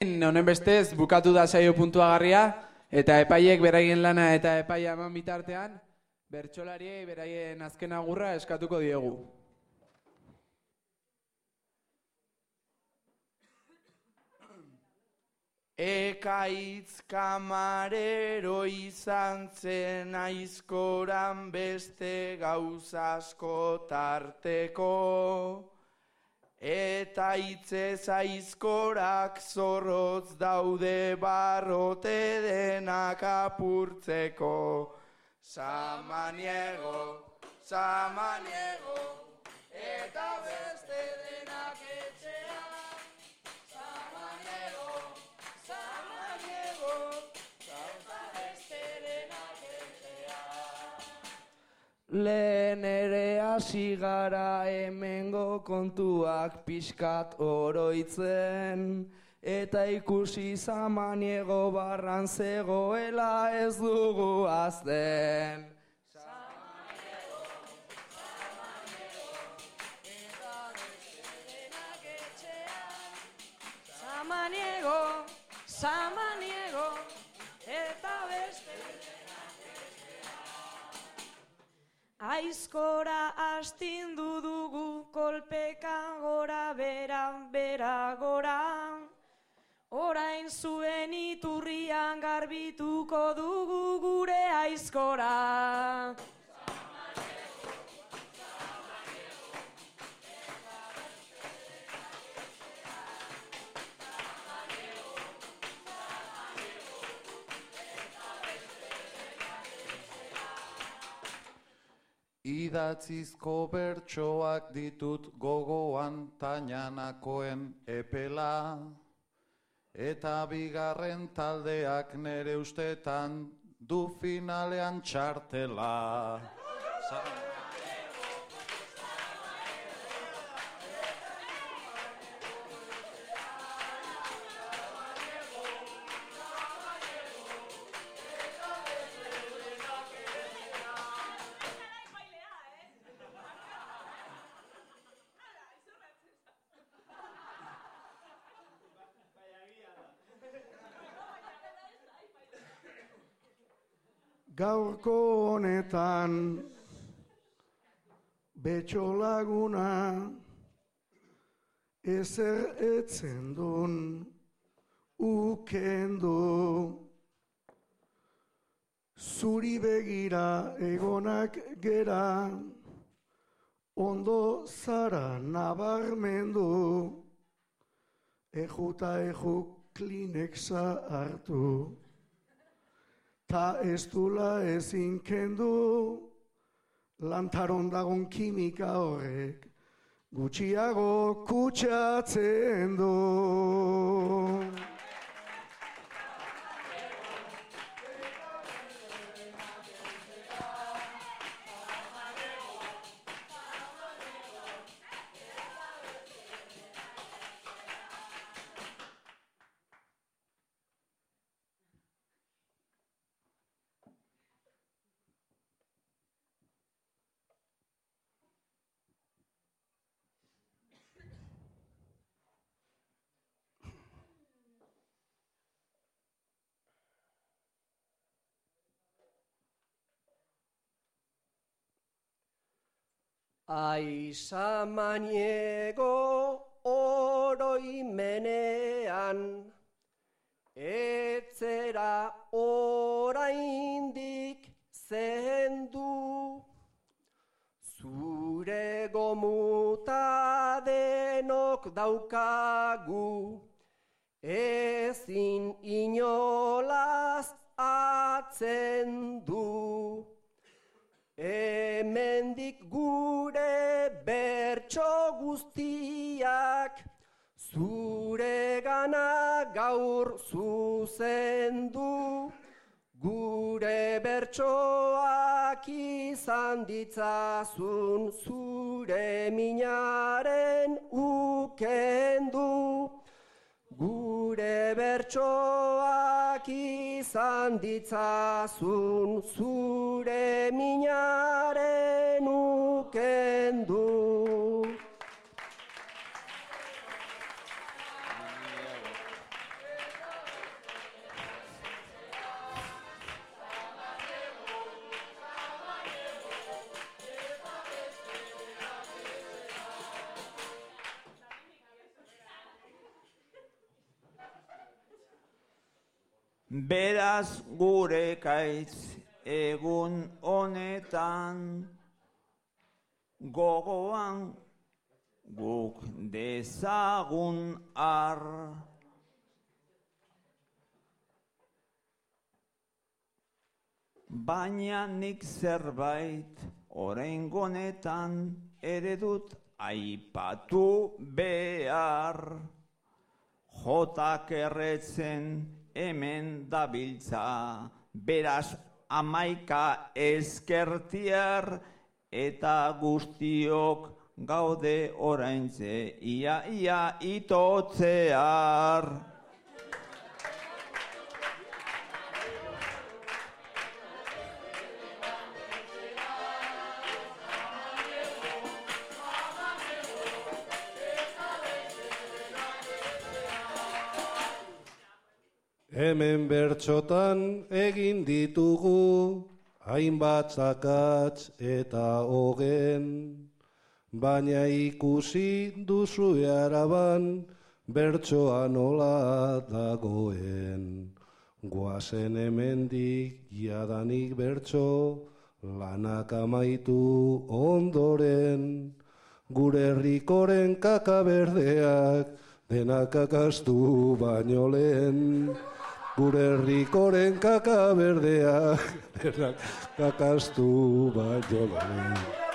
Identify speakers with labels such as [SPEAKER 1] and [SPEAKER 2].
[SPEAKER 1] Honen bestez, bukatu da saio puntuagarria, eta epaiek beraien lana eta epaia eman bitartean, bertsolariei beraien azken agurra eskatuko diegu.
[SPEAKER 2] Ekaitz kamarero izan zen aizkoran beste gauzasko tarteko. Eta itzez aizkorak zorrotz daude barrote denak apurtzeko. Samaniego, samaniego, eta beste denak etxean. Samaniego, samaniego, eta beste denak etxean. Lehen ere hasi gara hemengo kontuak pixkat oroitzen. Eta ikusi zamaniego barran zegoela ez dugu azten
[SPEAKER 3] Aizkora astindu dugu kolpeka gora bera bera gora. Orain zuen iturrian garbituko dugu gure aizkora
[SPEAKER 2] Idatzizko bertsoak ditut gogoan tainanakoen epela. Eta bigarren taldeak nere ustetan du finalean txartela
[SPEAKER 4] Gaurko honetan betxo laguna ezer etzen dun ukendo zuri begira egonak gera ondo zara nabarmendu. Ejuta eju klinexa hartu ta ez dula ezin kendu lantaron dagon kimika horrek gutxiago kutsatzen du.
[SPEAKER 5] Aisamaniego oroimenean, etzera oraindik zendu, zure gomuta denok daukagu, ezin inolaz atzen du. Hemendik gure bertso guztiak zure gana gaur zuzendu. Gure bertsoak izan ditzazun zure minaren ukendu. Gure bertsoak izan ditzazun zure minaren kendu.
[SPEAKER 6] Beraz gure kaitz egun honetan, gogoan guk dezagun ar. Baina nik zerbait orain gonetan ere dut aipatu behar. Jotak erretzen hemen dabiltza, beraz amaika eskertiar eta guztiok gaude oraintze ia ia itotzear.
[SPEAKER 7] Hemen bertxotan egin ditugu hainbat zakatz eta hogen, baina ikusi duzu araban bertsoa nola dagoen. Guazen hemendik jadanik bertso lanak amaitu ondoren, gure herrikoren kaka berdeak denak akastu baino lehen. Gure herrikoren kaka berdea, kakastu baino lehen.